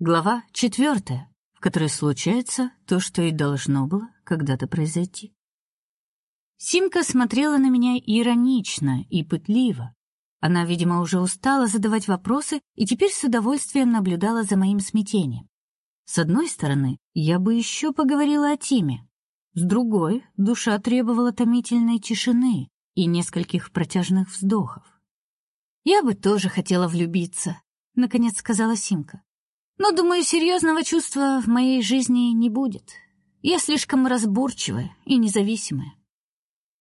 Глава четвертая, в которой случается то, что и должно было когда-то произойти. Симка смотрела на меня иронично и пытливо. Она, видимо, уже устала задавать вопросы и теперь с удовольствием наблюдала за моим смятением. С одной стороны, я бы еще поговорила о Тиме. С другой, душа требовала томительной тишины и нескольких протяжных вздохов. Я бы тоже хотела влюбиться, наконец сказала Симка. Но, думаю, серьезного чувства в моей жизни не будет. Я слишком разборчивая и независимая.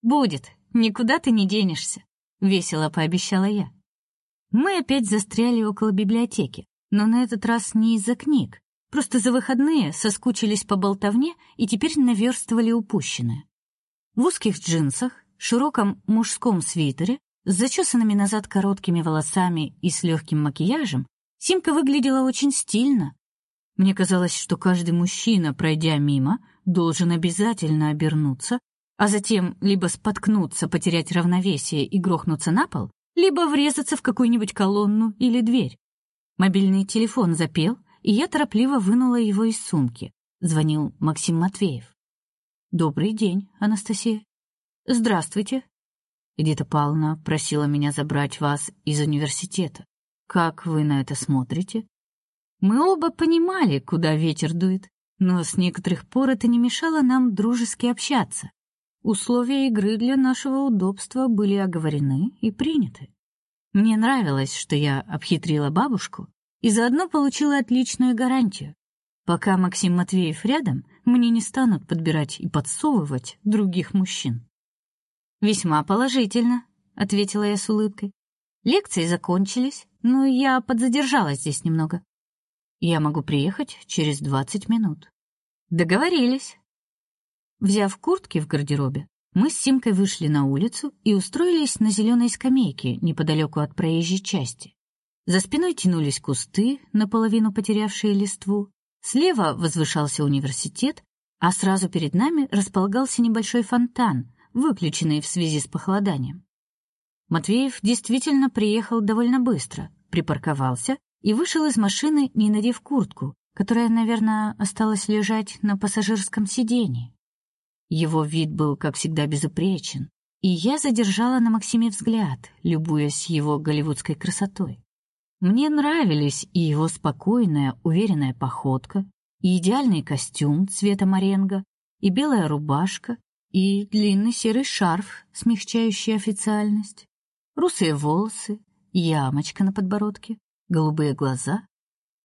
Будет, никуда ты не денешься, весело пообещала я. Мы опять застряли около библиотеки, но на этот раз не из-за книг, Просто за выходные соскучились по болтовне и теперь наверстывали упущенное. В узких джинсах, широком мужском свитере, с зачесанными назад короткими волосами и с легким макияжем, Симка выглядела очень стильно. Мне казалось, что каждый мужчина, пройдя мимо, должен обязательно обернуться, а затем либо споткнуться, потерять равновесие и грохнуться на пол, либо врезаться в какую-нибудь колонну или дверь. Мобильный телефон запел, и я торопливо вынула его из сумки. Звонил Максим Матвеев. Добрый день, Анастасия. Здравствуйте. Эдита Павловна просила меня забрать вас из университета. Как вы на это смотрите? Мы оба понимали, куда ветер дует, но с некоторых пор это не мешало нам дружески общаться. Условия игры для нашего удобства были оговорены и приняты. Мне нравилось, что я обхитрила бабушку и заодно получила отличную гарантию. Пока Максим Матвеев рядом, мне не станут подбирать и подсовывать других мужчин. Весьма положительно, ответила я с улыбкой. Лекции закончились, но я подзадержалась здесь немного. Я могу приехать через двадцать минут. Договорились. Взяв куртки в гардеробе, мы с Симкой вышли на улицу и устроились на зеленой скамейке неподалеку от проезжей части. За спиной тянулись кусты, наполовину потерявшие листву. Слева возвышался университет, а сразу перед нами располагался небольшой фонтан, выключенный в связи с похолоданием. Матвеев действительно приехал довольно быстро, припарковался и вышел из машины, не надев куртку, которая, наверное, осталась лежать на пассажирском сиденье. Его вид был, как всегда, безупречен, и я задержала на Максиме взгляд, любуясь его голливудской красотой. Мне нравились и его спокойная, уверенная походка, и идеальный костюм цвета моренго, и белая рубашка, и длинный серый шарф, смягчающий официальность, русые волосы, ямочка на подбородке, голубые глаза.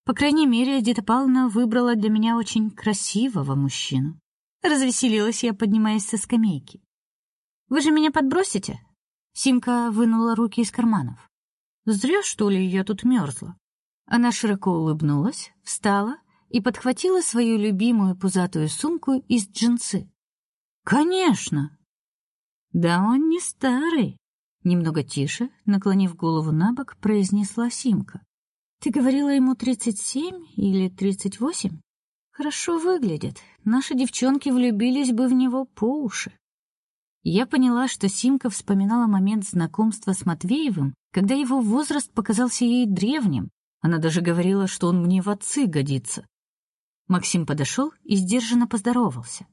По крайней мере, Эдита Павловна выбрала для меня очень красивого мужчину. Развеселилась я, поднимаясь со скамейки. Вы же меня подбросите? Симка вынула руки из карманов. Зря, что ли, я тут мерзла. Она широко улыбнулась, встала и подхватила свою любимую пузатую сумку из джинсы. Конечно. Да он не старый, немного тише, наклонив голову набок, произнесла Симка. Ты говорила ему тридцать семь или тридцать восемь? Хорошо выглядит. Наши девчонки влюбились бы в него по уши. Я поняла, что Симка вспоминала момент знакомства с Матвеевым, когда его возраст показался ей древним. Она даже говорила, что он мне в отцы годится. Максим подошел и сдержанно поздоровался.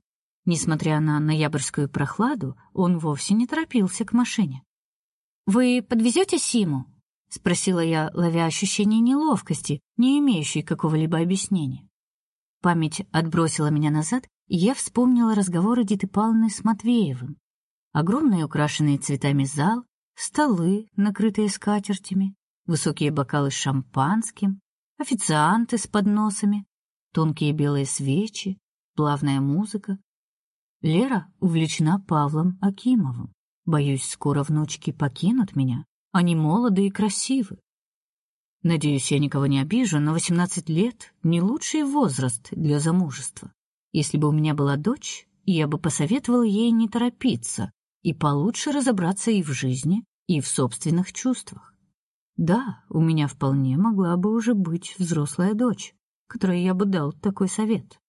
Несмотря на ноябрьскую прохладу, он вовсе не торопился к машине. Вы подвезете Симу? спросила я, ловя ощущение неловкости, не имеющей какого-либо объяснения. Память отбросила меня назад, и я вспомнила разговор Эдиты Павловны с Матвеевым, огромный украшенный цветами зал, столы, накрытые скатертями, высокие бокалы с шампанским, официанты с подносами, тонкие белые свечи, плавная музыка. Лера увлечена Павлом Акимовым. Боюсь, скоро внучки покинут меня. Они молоды и красивы. Надеюсь, я никого не обижу, но 18 лет не лучший возраст для замужества. Если бы у меня была дочь, я бы посоветовала ей не торопиться, и получше разобраться и в жизни, и в собственных чувствах. Да, у меня вполне могла бы уже быть взрослая дочь, которой я бы дал такой совет.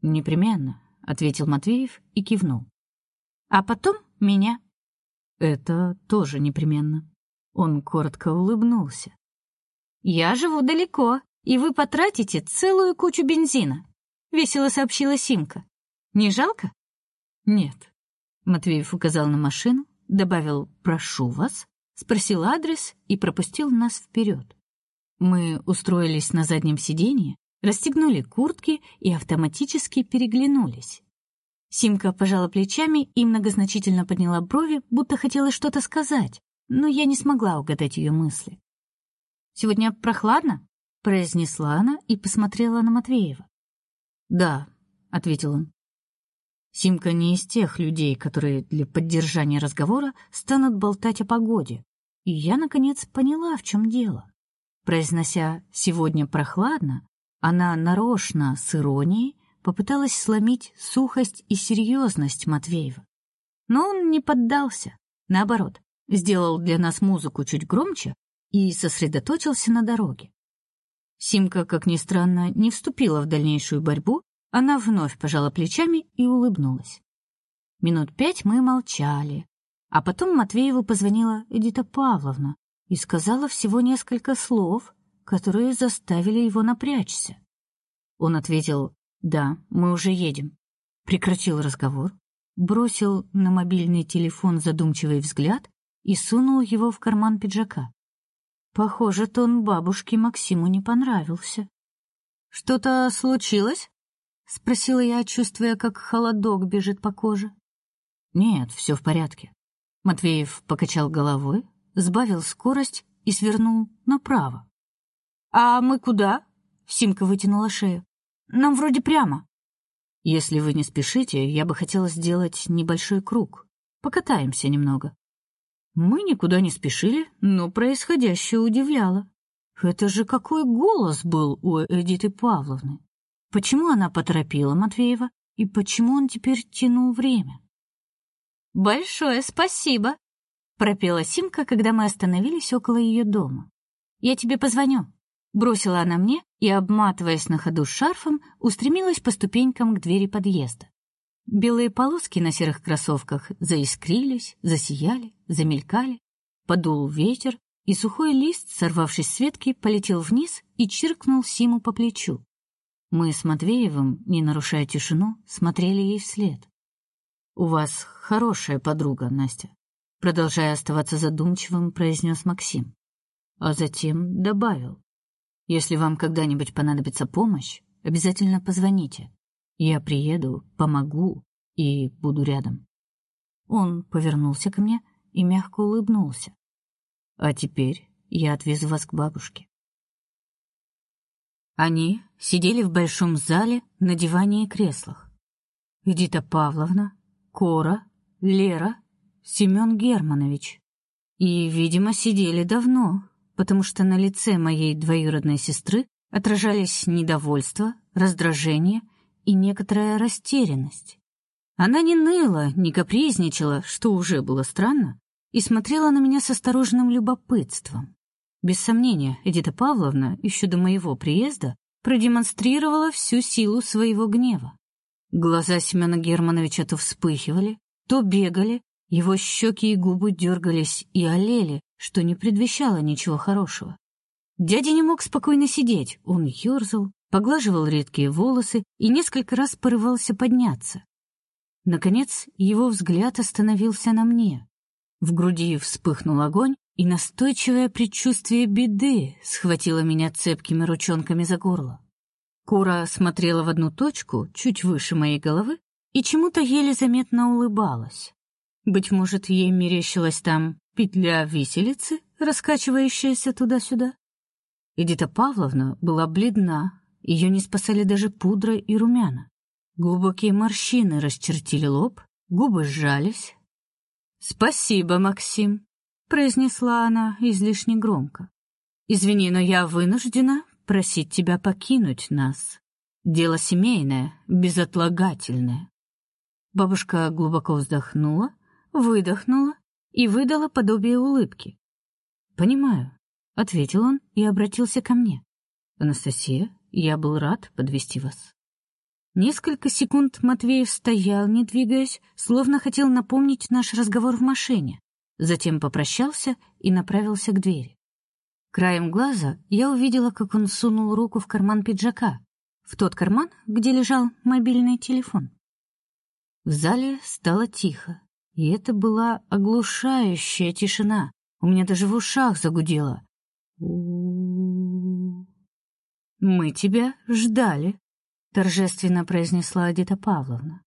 Непременно, ответил Матвеев и кивнул. А потом меня. Это тоже непременно. Он коротко улыбнулся. Я живу далеко, и вы потратите целую кучу бензина, весело сообщила Симка. Не жалко? Нет. Матвеев указал на машину, добавил: "Прошу вас", спросил адрес и пропустил нас вперед. Мы устроились на заднем сиденье, расстегнули куртки и автоматически переглянулись. Симка пожала плечами и многозначительно подняла брови, будто хотела что-то сказать, но я не смогла угадать ее мысли. Сегодня прохладно, произнесла она и посмотрела на Матвеева. "Да", ответил он. Симка не из тех людей, которые для поддержания разговора станут болтать о погоде. И я наконец поняла, в чем дело. Произнося «сегодня прохладно», она нарочно с иронией попыталась сломить сухость и серьезность Матвеева. Но он не поддался. Наоборот, сделал для нас музыку чуть громче и сосредоточился на дороге. Симка, как ни странно, не вступила в дальнейшую борьбу, она вновь пожала плечами и улыбнулась. Минут пять мы молчали, а потом Матвееву позвонила Эдита Павловна и сказала всего несколько слов, которые заставили его напрячься. Он ответил: "Да, мы уже едем". Прекратил разговор, бросил на мобильный телефон задумчивый взгляд и сунул его в карман пиджака. Похоже, тон бабушки Максиму не понравился. Что-то случилось? спросила я, чувствуя, как холодок бежит по коже. Нет, все в порядке. Матвеев покачал головой, сбавил скорость и свернул направо. А мы куда? Симка вытянула шею. Нам вроде прямо. Если вы не спешите, я бы хотела сделать небольшой круг. Покатаемся немного. Мы никуда не спешили, но происходящее удивляло. Это же какой голос был у Эдиты Павловны. Почему она поторопила Матвеева и почему он теперь тянул время? Большое спасибо, пропела Симка, когда мы остановились около ее дома. Я тебе позвоню, бросила она мне и, обматываясь на ходу шарфом, устремилась по ступенькам к двери подъезда. Белые полоски на серых кроссовках заискрились, засияли, замелькали. Подул ветер, и сухой лист, сорвавшись с ветки, полетел вниз и чиркнул Симу по плечу. Мы с Матвеевым, не нарушая тишину, смотрели ей вслед. У вас хорошая подруга, Настя, продолжая оставаться задумчивым, произнес Максим. А затем добавил: Если вам когда-нибудь понадобится помощь, обязательно позвоните. Я приеду, помогу и буду рядом. Он повернулся ко мне и мягко улыбнулся. А теперь я отвезу вас к бабушке. Они сидели в большом зале на диване и креслах. Эдита Павловна, Кора, Лера, Семен Германович. И, видимо, сидели давно, потому что на лице моей двоюродной сестры отражались недовольство, раздражение и некоторая растерянность. Она не ныла, не капризничала, что уже было странно, и смотрела на меня с осторожным любопытством. Без сомнения, Эдита Павловна еще до моего приезда продемонстрировала всю силу своего гнева. Глаза Семена Германовича то вспыхивали, то бегали, его щеки и губы дергались и олели, что не предвещало ничего хорошего. Дядя не мог спокойно сидеть, он ерзал, поглаживал редкие волосы и несколько раз порывался подняться. Наконец, его взгляд остановился на мне. В груди вспыхнул огонь, и настойчивое предчувствие беды схватило меня цепкими ручонками за горло. Кура смотрела в одну точку, чуть выше моей головы, и чему-то еле заметно улыбалась. Быть может, ей мерещилась там петля виселицы, раскачивающаяся туда-сюда. Эдита Павловна была бледна, ее не спасали даже пудра и румяна. Глубокие морщины расчертили лоб, губы сжались. "Спасибо, Максим", произнесла она излишне громко. "Извини, но я вынуждена просить тебя покинуть нас. Дело семейное, безотлагательное". Бабушка глубоко вздохнула, выдохнула и выдала подобие улыбки. "Понимаю", ответил он и обратился ко мне. "Анастасия, я был рад подвести вас. Несколько секунд Матвеев стоял, не двигаясь, словно хотел напомнить наш разговор в машине. Затем попрощался и направился к двери. Краем глаза я увидела, как он сунул руку в карман пиджака, в тот карман, где лежал мобильный телефон. В зале стало тихо, и это была оглушающая тишина. У меня даже в ушах загудело. Мы тебя ждали, торжественно произнесла Адита Павловна.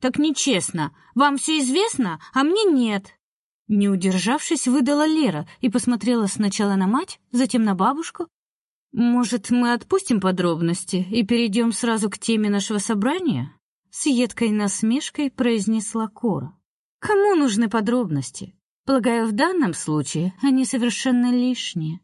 Так нечестно. Вам все известно, а мне нет. Не удержавшись, выдала Лера и посмотрела сначала на мать, затем на бабушку. Может, мы отпустим подробности и перейдем сразу к теме нашего собрания? С едкой насмешкой произнесла Кора. Кому нужны подробности? Полагаю, в данном случае они совершенно лишние.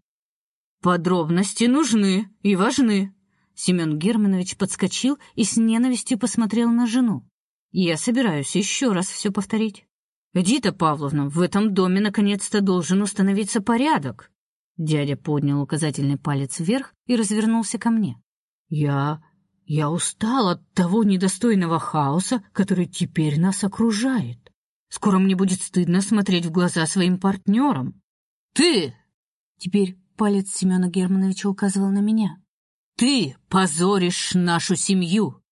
Подробности нужны и важны. Семен Германович подскочил и с ненавистью посмотрел на жену. Я собираюсь еще раз все повторить. Эдита Павловна, в этом доме наконец-то должен установиться порядок. Дядя поднял указательный палец вверх и развернулся ко мне. Я я устал от того недостойного хаоса, который теперь нас окружает. Скоро мне будет стыдно смотреть в глаза своим партнерам. Ты Теперь палец Семена Германовича указывал на меня. Ты позоришь нашу семью.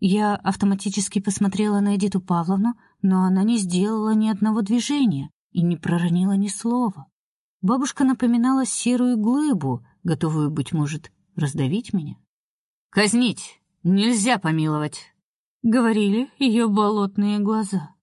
Я автоматически посмотрела на Эдиту Павловну, но она не сделала ни одного движения и не проронила ни слова. Бабушка напоминала серую глыбу, готовую быть может раздавить меня. Казнить нельзя помиловать, говорили ее болотные глаза.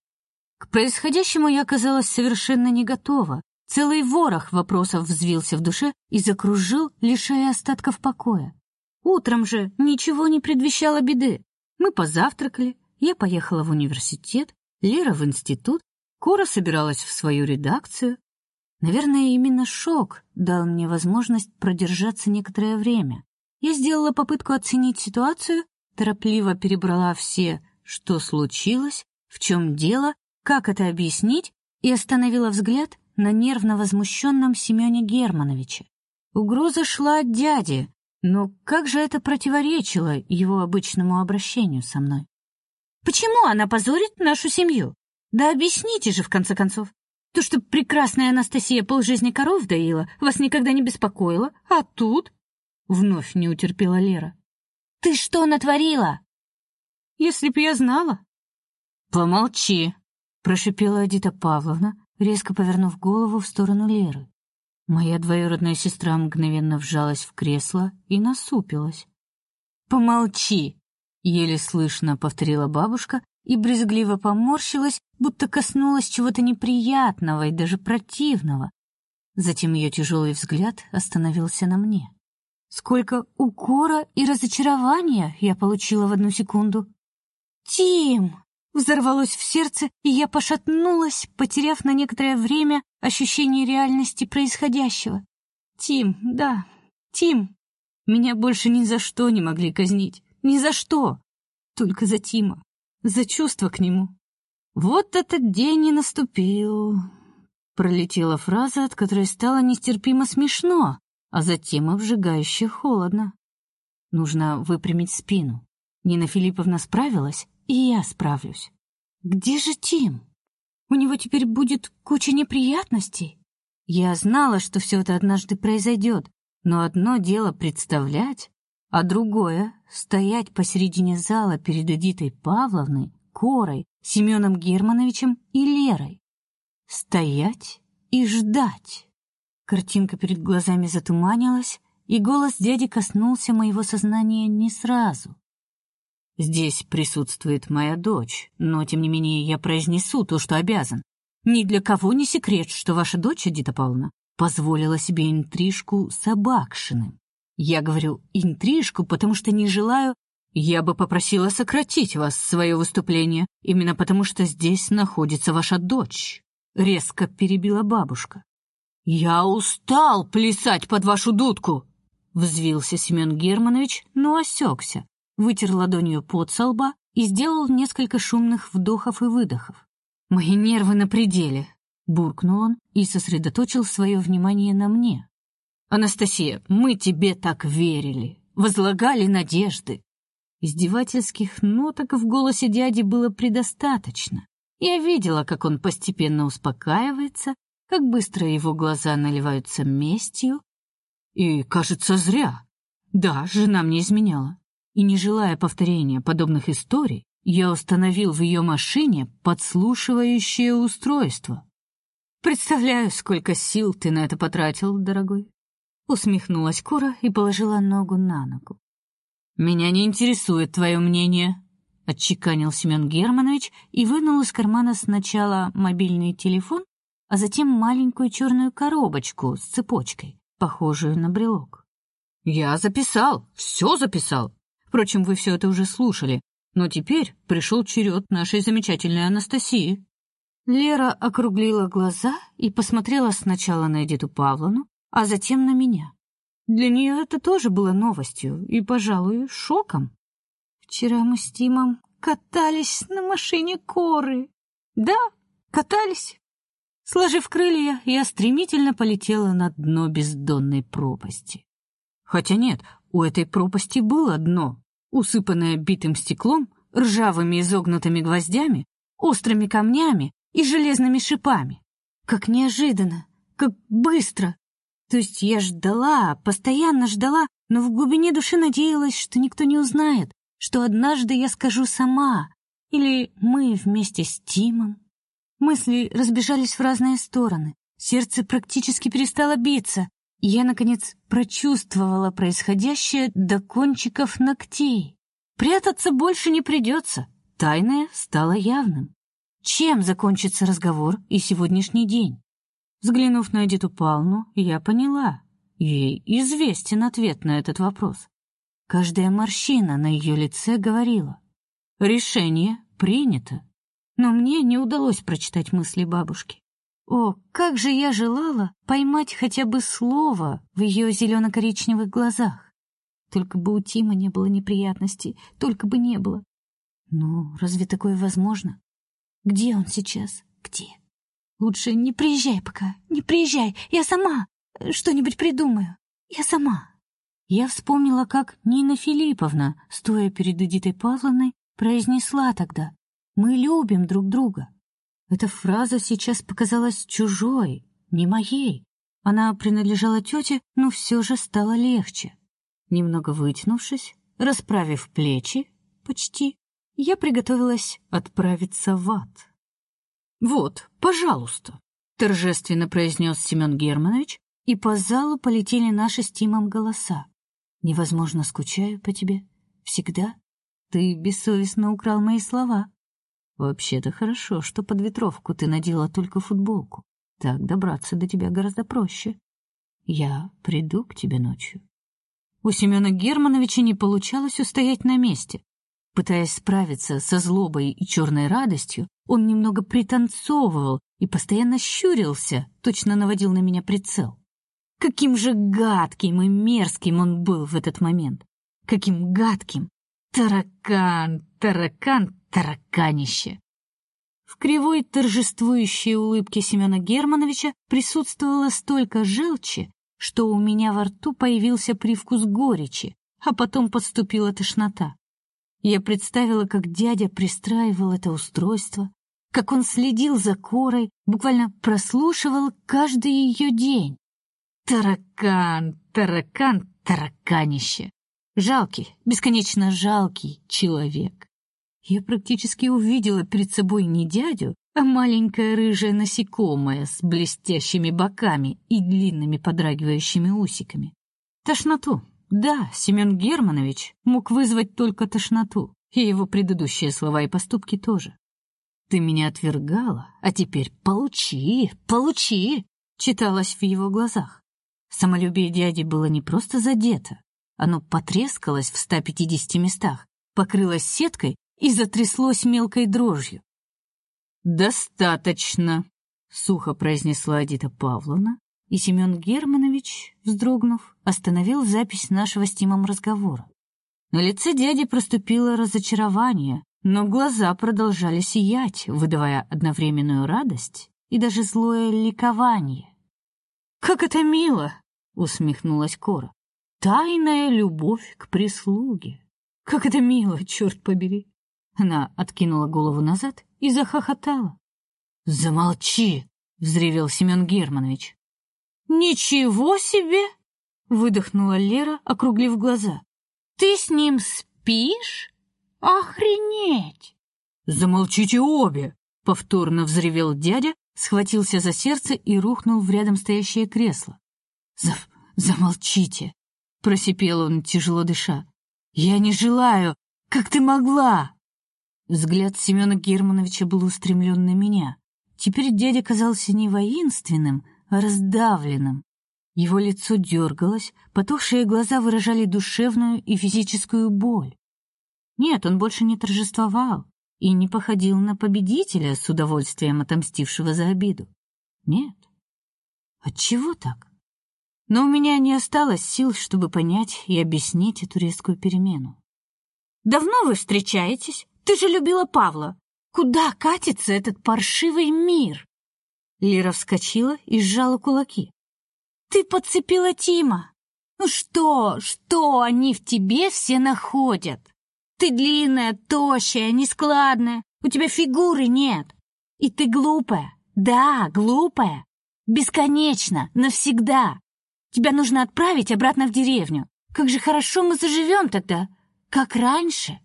К происходящему я оказалась совершенно не готова. Целый ворох вопросов взвился в душе и закружил, лишая остатков покоя. Утром же ничего не предвещало беды. Мы позавтракали, я поехала в университет, Лера в институт, Кора собиралась в свою редакцию. Наверное, именно шок дал мне возможность продержаться некоторое время. Я сделала попытку оценить ситуацию, торопливо перебрала все, что случилось, в чем дело, как это объяснить, и остановила взгляд на нервно возмущенном Семёне Германовиче. Угроза шла от дяди, но как же это противоречило его обычному обращению со мной? Почему она позорит нашу семью? Да объясните же в конце концов. То, что прекрасная Анастасия полжизни коров доила, вас никогда не беспокоило, а тут вновь не утерпела Лера. Ты что натворила? Если б я знала. Помолчи, прошипела Эдита Павловна, резко повернув голову в сторону Леры. Моя двоюродная сестра мгновенно вжалась в кресло и насупилась. Помолчи, еле слышно повторила бабушка и брезгливо поморщилась, будто коснулась чего-то неприятного и даже противного. Затем ее тяжелый взгляд остановился на мне. Сколько укора и разочарования я получила в одну секунду. Тим, взорвалось в сердце, и я пошатнулась, потеряв на некоторое время ощущение реальности происходящего. Тим, да, Тим. Меня больше ни за что не могли казнить. Ни за что. Только за Тима, за чувство к нему. Вот этот день и наступил. Пролетела фраза, от которой стало нестерпимо смешно, а затем обжигающе холодно. Нужно выпрямить спину. Нина Филипповна справилась, и я справлюсь. Где же Тим? У него теперь будет куча неприятностей. Я знала, что все это однажды произойдет, но одно дело представлять, а другое стоять посередине зала перед Эдитой Павловной, Корой, Семеном Германовичем и Лерой. Стоять и ждать. Картинка перед глазами затуманилась, и голос дяди коснулся моего сознания не сразу. Здесь присутствует моя дочь, но тем не менее я произнесу то, что обязан. Ни для кого не секрет, что ваша дочь Эдита Павловна позволила себе интрижку с Абакшиным. Я говорю интрижку, потому что не желаю я бы попросила сократить вас свое выступление, именно потому что здесь находится ваша дочь, резко перебила бабушка. Я устал плясать под вашу дудку, взвился Семен Германович, но осекся, вытер ладонью пот со лба и сделал несколько шумных вдохов и выдохов. Мои нервы на пределе, буркнул он и сосредоточил свое внимание на мне. Анастасия, мы тебе так верили, возлагали надежды. Издевательских ноток в голосе дяди было предостаточно. Я видела, как он постепенно успокаивается, как быстро его глаза наливаются местью, И, кажется, зря. Да, жена мне изменяла. И не желая повторения подобных историй, я установил в ее машине подслушивающее устройство. Представляю, сколько сил ты на это потратил, дорогой. Усмехнулась Кора и положила ногу на ногу. Меня не интересует твое мнение, отчеканил Семен Германович и вынул из кармана сначала мобильный телефон, а затем маленькую черную коробочку с цепочкой, похожую на брелок. Я записал, все записал. Впрочем, вы все это уже слушали, но теперь пришел черед нашей замечательной Анастасии. Лера округлила глаза и посмотрела сначала на Эдиту Павловну, а затем на меня. Для нее это тоже было новостью и, пожалуй, шоком. Вчера мы с Тимом катались на машине Коры. Да, катались. Сложив крылья, я стремительно полетела на дно бездонной пропасти. Хотя нет, у этой пропасти было дно, усыпанное битым стеклом, ржавыми изогнутыми гвоздями, острыми камнями и железными шипами. Как неожиданно, как быстро. То есть я ждала, постоянно ждала, но в глубине души надеялась, что никто не узнает, что однажды я скажу сама, или мы вместе с Тимом. Мысли разбежались в разные стороны. Сердце практически перестало биться, я наконец прочувствовала происходящее до кончиков ногтей. Прятаться больше не придется. Тайное стало явным. Чем закончится разговор и сегодняшний день? Взглянув на Эдиту Павловну, я поняла, ей известен ответ на этот вопрос. Каждая морщина на ее лице говорила: решение принято. Но мне не удалось прочитать мысли бабушки. О, как же я желала поймать хотя бы слово в ее зелено коричневых глазах. Только бы у Тима не было неприятностей, только бы не было. Ну, разве такое возможно? Где он сейчас? Где? Лучше не приезжай пока, не приезжай. Я сама что-нибудь придумаю. Я сама. Я вспомнила, как Нина Филипповна, стоя перед Эдитой Павловной, произнесла тогда: "Мы любим друг друга". Эта фраза сейчас показалась чужой, не моей. Она принадлежала тете, но все же стало легче. Немного вытянувшись, расправив плечи, почти, я приготовилась отправиться в ад. Вот, пожалуйста, торжественно произнес Семен Германович, и по залу полетели наши с Тимом голоса. Невозможно скучаю по тебе. Всегда. Ты бессовестно украл мои слова. Вообще-то хорошо, что под ветровку ты надела только футболку. Так добраться до тебя гораздо проще. Я приду к тебе ночью. У Семена Германовича не получалось устоять на месте. Пытаясь справиться со злобой и черной радостью, он немного пританцовывал и постоянно щурился, точно наводил на меня прицел. Каким же гадким и мерзким он был в этот момент. Каким гадким. Таракан, таракан, тараканище. В кривой торжествующей улыбке Семена Германовича присутствовало столько желчи, что у меня во рту появился привкус горечи, а потом подступила тошнота. Я представила, как дядя пристраивал это устройство, как он следил за Корой, буквально прослушивал каждый ее день. Таракан, таракан, тараканище. Жалкий, бесконечно жалкий человек. Я практически увидела перед собой не дядю, а маленькое рыжее насекомое с блестящими боками и длинными подрагивающими усиками. Тошноту. Да, Семен Германович мог вызвать только тошноту, и его предыдущие слова и поступки тоже. Ты меня отвергала, а теперь получи, получи, читалось в его глазах. Самолюбие дяди было не просто задето, оно потрескалось в 150 местах, покрылось сеткой и затряслось мелкой дрожью. Достаточно, сухо произнесла Адита Павловна, и Семен Германович, вздрогнув, остановил запись нашего с Тимом разговора. На лице дяди проступило разочарование, но глаза продолжали сиять, выдавая одновременную радость и даже злое ликование. Как это мило, усмехнулась Кора. Тайная любовь к прислуге. Как это мило, черт побери. Она откинула голову назад и захохотала. Замолчи, взревел Семен Германович. Ничего себе! выдохнула Лера, округлив глаза. Ты с ним спишь? Охренеть! Замолчите обе, повторно взревел дядя, схватился за сердце и рухнул в рядом стоящее кресло. За замолчите, просипел он, тяжело дыша. Я не желаю, как ты могла? Взгляд Семена Германовича был устремлен на меня. Теперь дядя казался не воинственным, а раздавленным. Его лицо дергалось, потухшие глаза выражали душевную и физическую боль. Нет, он больше не торжествовал и не походил на победителя с удовольствием отомстившего за обиду. Нет. Отчего так? Но у меня не осталось сил, чтобы понять и объяснить эту резкую перемену. Давно вы встречаетесь? Ты же любила Павла. Куда катится этот паршивый мир? Лера вскочила и сжала кулаки. Ты подцепила Тима. Ну что, что они в тебе все находят? Ты длинная, тощая, нескладная, у тебя фигуры нет. И ты глупая. Да, глупая. Бесконечно, навсегда. Тебя нужно отправить обратно в деревню. Как же хорошо мы заживем тогда, как раньше.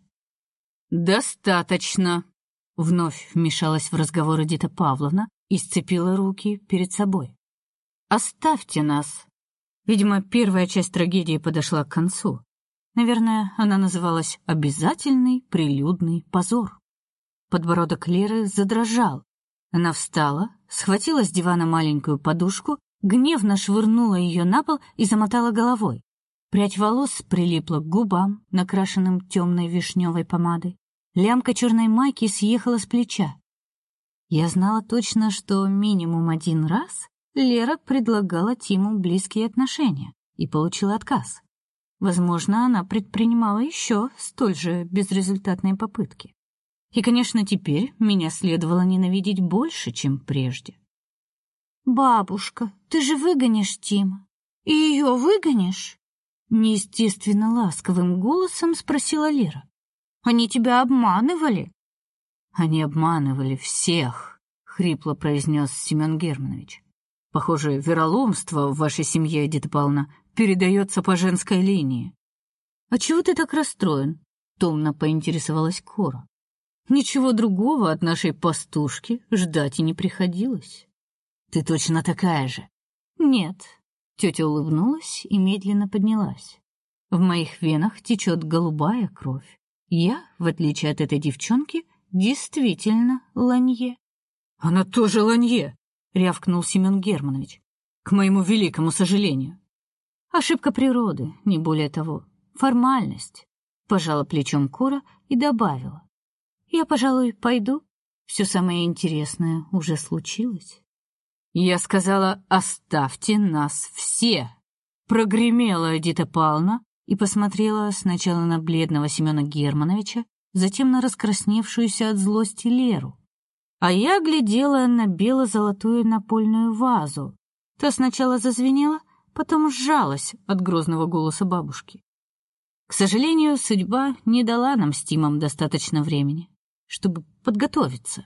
«Достаточно!» — вновь вмешалась в разговор Эдита Павловна и сцепила руки перед собой. «Оставьте нас!» Видимо, первая часть трагедии подошла к концу. Наверное, она называлась «Обязательный прилюдный позор». Подбородок Леры задрожал. Она встала, схватила с дивана маленькую подушку, гневно швырнула ее на пол и замотала головой. Прядь волос прилипла к губам, накрашенным темной вишневой помадой. Лямка черной майки съехала с плеча. Я знала точно, что минимум один раз Лера предлагала Тиму близкие отношения и получила отказ. Возможно, она предпринимала еще столь же безрезультатные попытки. И, конечно, теперь меня следовало ненавидеть больше, чем прежде. «Бабушка, ты же выгонишь Тима. И ее выгонишь?» Неестественно ласковым голосом спросила Лера. Они тебя обманывали? Они обманывали всех, хрипло произнес Семен Германович. Похоже, вероломство в вашей семье, Эдита Павловна, передается по женской линии. А чего ты так расстроен? томно поинтересовалась Кора. Ничего другого от нашей пастушки ждать и не приходилось. Ты точно такая же. Нет. Тетя улыбнулась и медленно поднялась. В моих венах течет голубая кровь. Я, в отличие от этой девчонки, действительно ланье. Она тоже ланье, рявкнул Семен Германович. К моему великому сожалению. Ошибка природы, не более того. Формальность. Пожала плечом Кора и добавила: "Я, пожалуй, пойду. Все самое интересное уже случилось". Я сказала: "Оставьте нас все". Прогремела Эдита Павловна, и посмотрела сначала на бледного Семена Германовича, затем на раскрасневшуюся от злости Леру. А я глядела на бело-золотую напольную вазу. Та сначала зазвенела, потом сжалась от грозного голоса бабушки. К сожалению, судьба не дала нам с Тимом достаточно времени, чтобы подготовиться.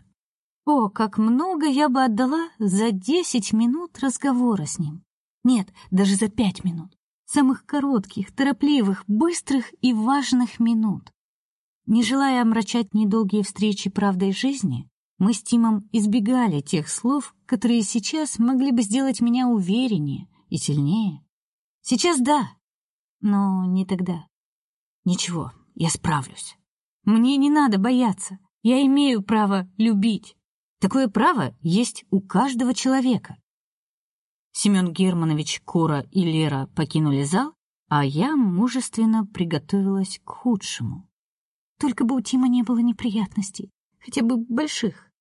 О, как много я бы отдала за десять минут разговора с ним. Нет, даже за пять минут самых коротких, торопливых, быстрых и важных минут. Не желая омрачать недолгие встречи правдой жизни, мы с Тимом избегали тех слов, которые сейчас могли бы сделать меня увереннее и сильнее. Сейчас да, но не тогда. Ничего, я справлюсь. Мне не надо бояться. Я имею право любить. Такое право есть у каждого человека. Семен Германович, Кора и Лера покинули зал, а я мужественно приготовилась к худшему. Только бы у Тима не было неприятностей, хотя бы больших.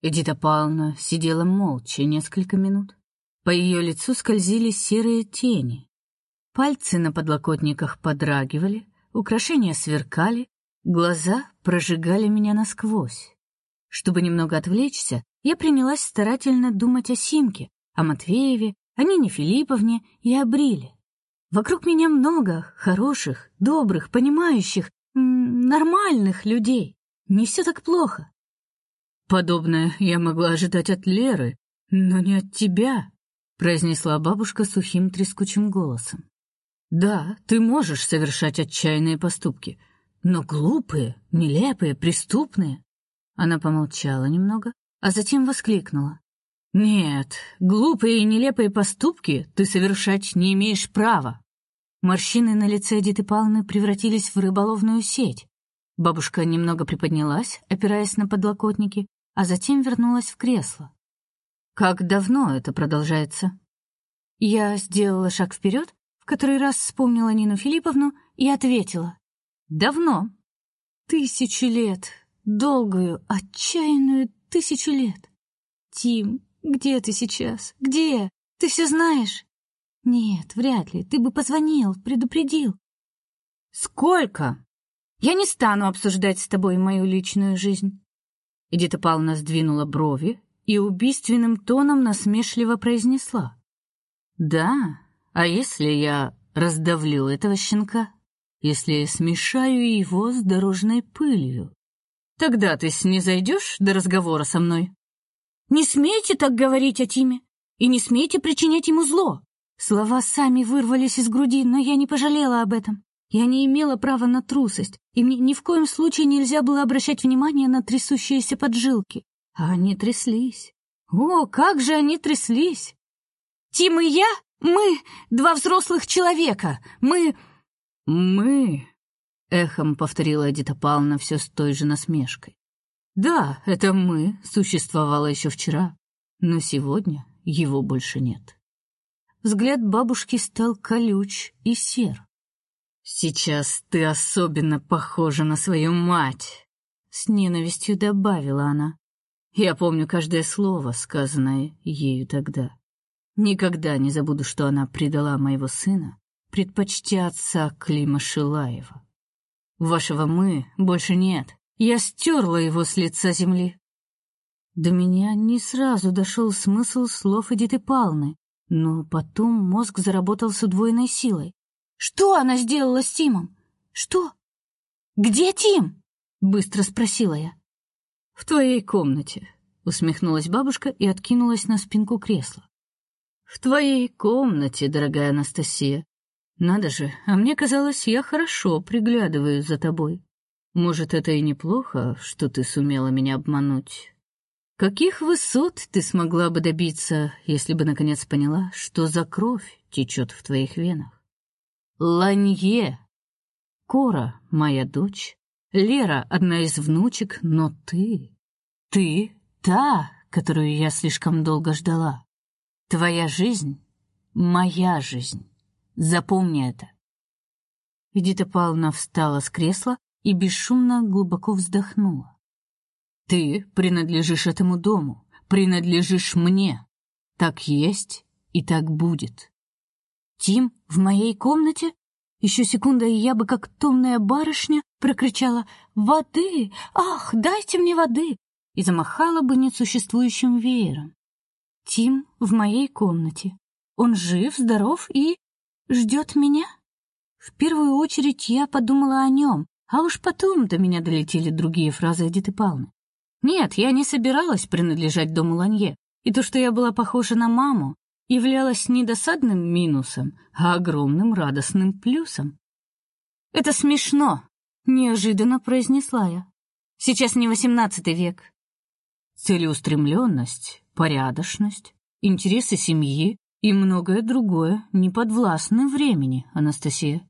Эдита Павловна сидела молча несколько минут. По ее лицу скользили серые тени. Пальцы на подлокотниках подрагивали, украшения сверкали, глаза прожигали меня насквозь. Чтобы немного отвлечься, я принялась старательно думать о Симке, о Матвееве, о Нине Филипповне и о Бриле. Вокруг меня много хороших, добрых, понимающих, нормальных людей. Не все так плохо. Подобное я могла ожидать от Леры, но не от тебя, произнесла бабушка сухим трескучим голосом. Да, ты можешь совершать отчаянные поступки, но глупые, нелепые, преступные. Она помолчала немного, а затем воскликнула: "Нет, глупые и нелепые поступки ты совершать не имеешь права". Морщины на лице Эдиты Павловны превратились в рыболовную сеть. Бабушка немного приподнялась, опираясь на подлокотники, а затем вернулась в кресло. Как давно это продолжается? Я сделала шаг вперед, в который раз вспомнила Нину Филипповну и ответила: "Давно. Тысячу лет, долгую, отчаянную тысячу лет. Тим, где ты сейчас? Где? Ты все знаешь? Нет, вряд ли. Ты бы позвонил, предупредил. Сколько? Я не стану обсуждать с тобой мою личную жизнь. Эдита Павловна сдвинула брови и убийственным тоном насмешливо произнесла: "Да, а если я раздавлю этого щенка, если смешаю его с дорожной пылью, тогда ты снизойдешь до разговора со мной? Не смейте так говорить о Тиме и не смейте причинять ему зло. Слова сами вырвались из груди, но я не пожалела об этом. Я не имела права на трусость, и мне ни в коем случае нельзя было обращать внимание на трясущиеся поджилки. А они тряслись. О, как же они тряслись! Тим и я мы два взрослых человека. Мы мы эхом повторила Эдита Павловна все с той же насмешкой. Да, это мы существовало еще вчера, но сегодня его больше нет. Взгляд бабушки стал колюч и сер. Сейчас ты особенно похожа на свою мать, с ненавистью добавила она. Я помню каждое слово, сказанное ею тогда. Никогда не забуду, что она предала моего сына, предпочтя отца Клима Шилаева. Вашего мы больше нет. Я стерла его с лица земли. До меня не сразу дошел смысл слов Эдиты Павловны, но потом мозг заработал с удвоенной силой. Что она сделала с Тимом? Что? Где Тим? быстро спросила я. В твоей комнате, усмехнулась бабушка и откинулась на спинку кресла. В твоей комнате, дорогая Анастасия. Надо же, а мне казалось, я хорошо приглядываю за тобой. Может, это и неплохо, что ты сумела меня обмануть. Каких высот ты смогла бы добиться, если бы наконец поняла, что за кровь течет в твоих венах? Ланье. Кора, моя дочь. Лера, одна из внучек, но ты... Ты та, которую я слишком долго ждала. Твоя жизнь — моя жизнь. Запомни это. Эдита Павловна встала с кресла и бесшумно глубоко вздохнула. Ты принадлежишь этому дому, принадлежишь мне. Так есть и так будет. Тим в моей комнате? Еще секунда, и я бы, как томная барышня, прокричала «Воды! Ах, дайте мне воды!» и замахала бы несуществующим веером. Тим в моей комнате. Он жив, здоров и ждет меня. В первую очередь я подумала о нем, а уж потом до меня долетели другие фразы Эдиты Павловны. Нет, я не собиралась принадлежать дому Ланье, и то, что я была похожа на маму, являлось не досадным минусом, а огромным радостным плюсом. Это смешно, неожиданно произнесла я. Сейчас не восемнадцатый век. Целеустремленность порядочность, интересы семьи и многое другое не подвластны времени, Анастасия.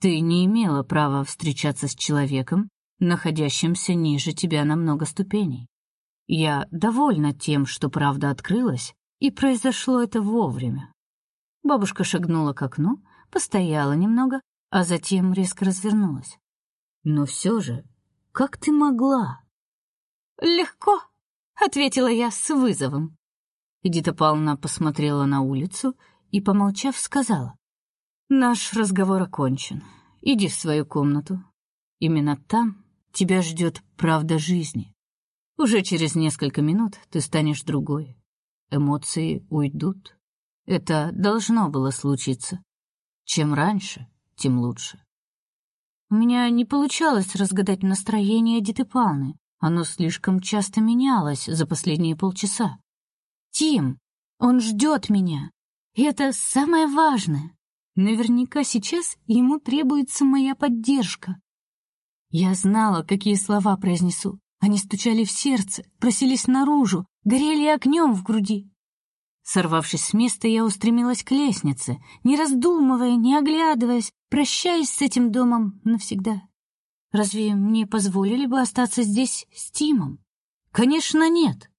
Ты не имела права встречаться с человеком, находящимся ниже тебя на много ступеней. Я довольна тем, что правда открылась, и произошло это вовремя. Бабушка шагнула к окну, постояла немного, а затем резко развернулась. Но все же, как ты могла? Легко, ответила я с вызовом. Эдита Павловна посмотрела на улицу и, помолчав, сказала: "Наш разговор окончен. Иди в свою комнату. Именно там тебя ждет правда жизни. Уже через несколько минут ты станешь другой. Эмоции уйдут. Это должно было случиться. Чем раньше, тем лучше". У меня не получалось разгадать настроение Эдиты Павловны. Оно слишком часто менялось за последние полчаса. Тим, он ждет меня. И это самое важное. Наверняка сейчас ему требуется моя поддержка. Я знала, какие слова произнесу. Они стучали в сердце, просились наружу, горели огнем в груди. Сорвавшись с места, я устремилась к лестнице, не раздумывая, не оглядываясь, прощаясь с этим домом навсегда. Разве мне позволили бы остаться здесь с Тимом? Конечно, нет.